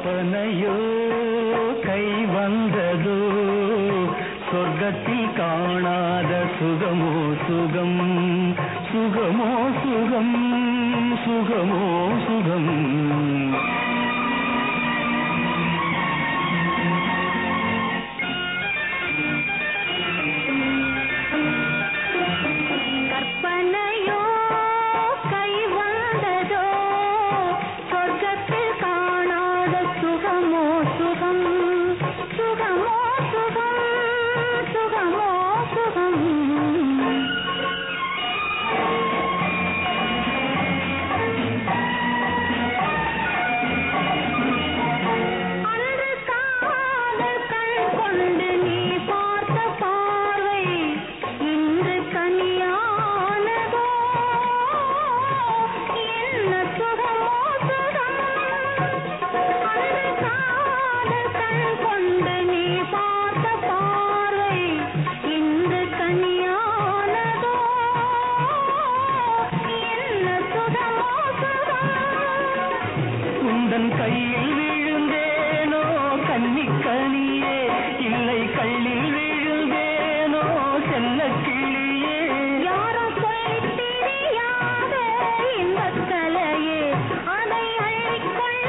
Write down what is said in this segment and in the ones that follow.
கற்பனையோ கை வந்ததோ? சொர்க்கத்தில் காணாத சுகமோ சுகம்? சுகமோ சுகம்? சுகமோ சுகம்? உந்தன் கையில் விழுந்தேனோ? கன்னிக்கனியே இல்லை கள்ளில் விழுந்தேனோ? செல்ல கிளியே. யாரோ தெரியாத இன்பக் கலையே, அதை அள்ளிக் கொள்ள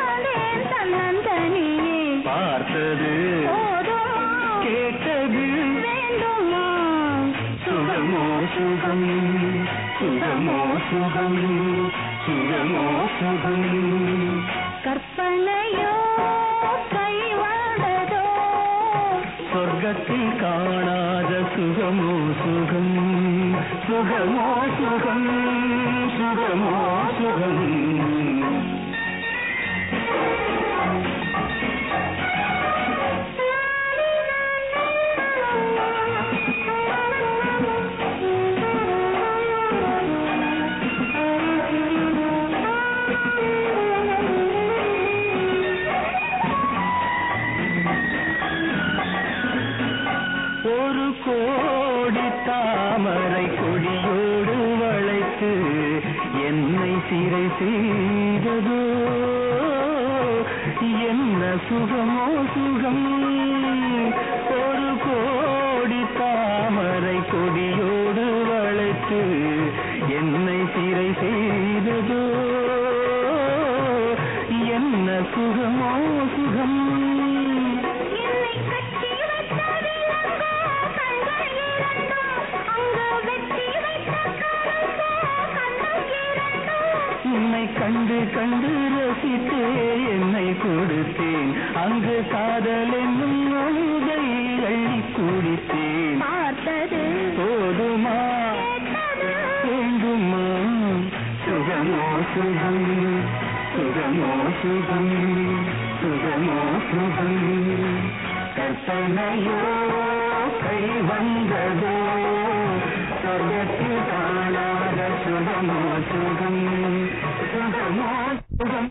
வந்தேன் தன்னந்தனியே. பார்த்தது சுகமோ சுகம் சுகமோ சுகம் சுகமோ. கற்பனையோ கை வந்ததோ சொர்க்கத்தில் காணாத சுகமோ சுகம் சுகமோ சுகம் சுகமோ சுகம். கோடி தாமரை கொடியோடு வளைத்து என்னை சிறை செய்ததோ? என்ன சுகமோ சுகம்? ஒரு கோடி தாமரை கொடியோடு வளைத்து என்னை சிறை செய்ததோ? என்ன சுகமோ சுகம்? கண்டு கண்டு ரசித்தே என்னை கொடுத்தேன். அங்கு காதல் என்னும் அமுதை அள்ளி குடித்தேன். பார்த்தது போதுமா? வேண்டுமா? சுகமோ சுகம் சுகமோ சுகம் சுகமோ சுகம். கற்பனையோ கை வந்ததோ சொர்க்கத்தில் காணாத சுகமோ சுகம் சுகமோ சுகம்